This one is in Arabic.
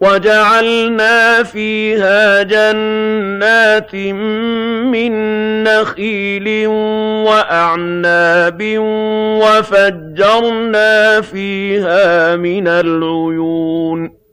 وَجَعَلْنَا فِيهَا جَنَّاتٍ مِّن نَّخِيلٍ وَأَعْنَابٍ وَفَجَّرْنَا فِيهَا مِنَ الْعُيُونِ